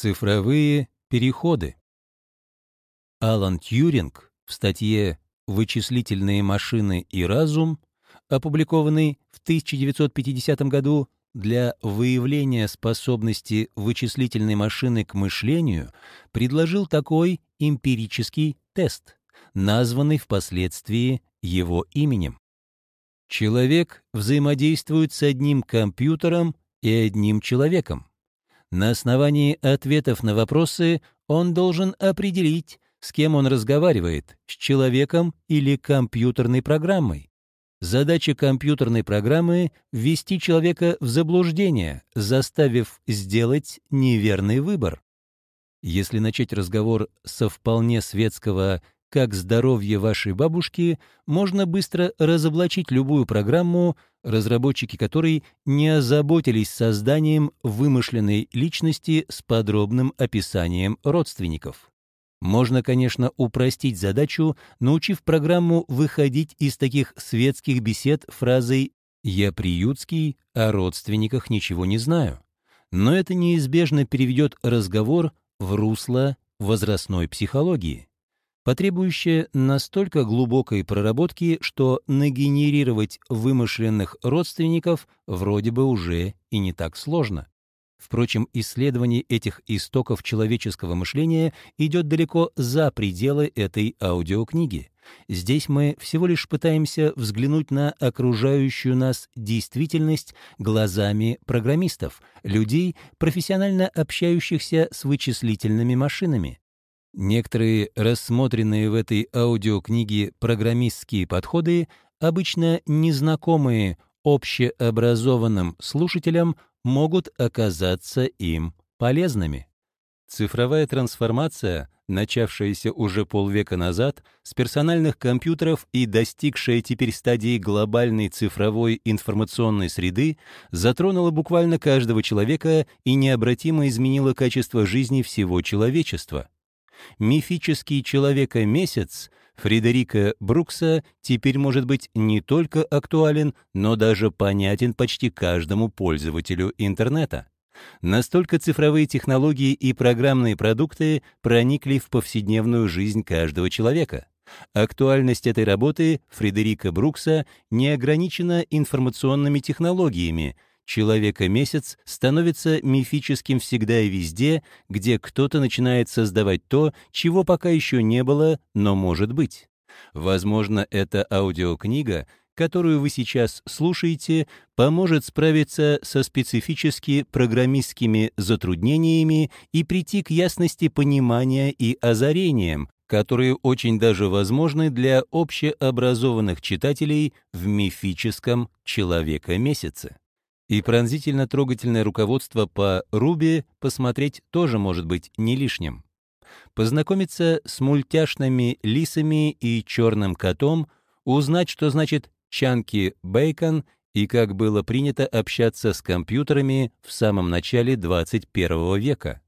Цифровые переходы. Алан Тьюринг в статье «Вычислительные машины и разум», опубликованной в 1950 году для выявления способности вычислительной машины к мышлению, предложил такой эмпирический тест, названный впоследствии его именем. Человек взаимодействует с одним компьютером и одним человеком. На основании ответов на вопросы он должен определить, с кем он разговаривает, с человеком или компьютерной программой. Задача компьютерной программы — ввести человека в заблуждение, заставив сделать неверный выбор. Если начать разговор со вполне светского «как здоровье вашей бабушки», можно быстро разоблачить любую программу, разработчики которой не озаботились созданием вымышленной личности с подробным описанием родственников. Можно, конечно, упростить задачу, научив программу выходить из таких светских бесед фразой «Я приютский, о родственниках ничего не знаю». Но это неизбежно переведет разговор в русло возрастной психологии потребующее настолько глубокой проработки, что нагенерировать вымышленных родственников вроде бы уже и не так сложно. Впрочем, исследование этих истоков человеческого мышления идет далеко за пределы этой аудиокниги. Здесь мы всего лишь пытаемся взглянуть на окружающую нас действительность глазами программистов, людей, профессионально общающихся с вычислительными машинами. Некоторые рассмотренные в этой аудиокниге программистские подходы, обычно незнакомые общеобразованным слушателям, могут оказаться им полезными. Цифровая трансформация, начавшаяся уже полвека назад, с персональных компьютеров и достигшая теперь стадии глобальной цифровой информационной среды, затронула буквально каждого человека и необратимо изменила качество жизни всего человечества. Мифический человека-месяц Фредерика Брукса теперь может быть не только актуален, но даже понятен почти каждому пользователю интернета. Настолько цифровые технологии и программные продукты проникли в повседневную жизнь каждого человека. Актуальность этой работы Фредерика Брукса не ограничена информационными технологиями, Человека-месяц становится мифическим всегда и везде, где кто-то начинает создавать то, чего пока еще не было, но может быть. Возможно, эта аудиокнига, которую вы сейчас слушаете, поможет справиться со специфически программистскими затруднениями и прийти к ясности понимания и озарениям, которые очень даже возможны для общеобразованных читателей в мифическом «Человека-месяце». И пронзительно-трогательное руководство по Руби посмотреть тоже может быть не лишним. Познакомиться с мультяшными лисами и черным котом, узнать, что значит «чанки бейкон» и как было принято общаться с компьютерами в самом начале 21 века.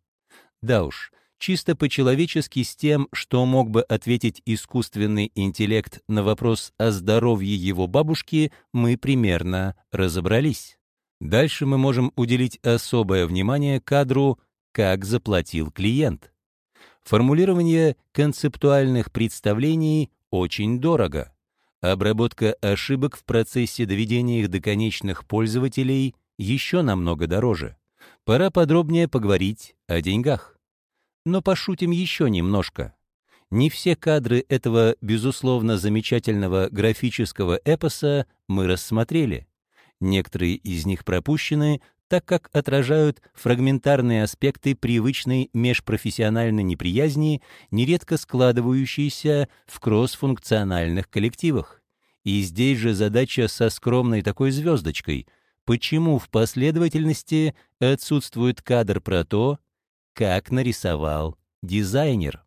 Да уж, чисто по-человечески с тем, что мог бы ответить искусственный интеллект на вопрос о здоровье его бабушки, мы примерно разобрались. Дальше мы можем уделить особое внимание кадру «Как заплатил клиент». Формулирование концептуальных представлений очень дорого. Обработка ошибок в процессе доведения их до конечных пользователей еще намного дороже. Пора подробнее поговорить о деньгах. Но пошутим еще немножко. Не все кадры этого, безусловно, замечательного графического эпоса мы рассмотрели. Некоторые из них пропущены, так как отражают фрагментарные аспекты привычной межпрофессиональной неприязни, нередко складывающиеся в кроссфункциональных коллективах. И здесь же задача со скромной такой звездочкой. Почему в последовательности отсутствует кадр про то, как нарисовал дизайнер?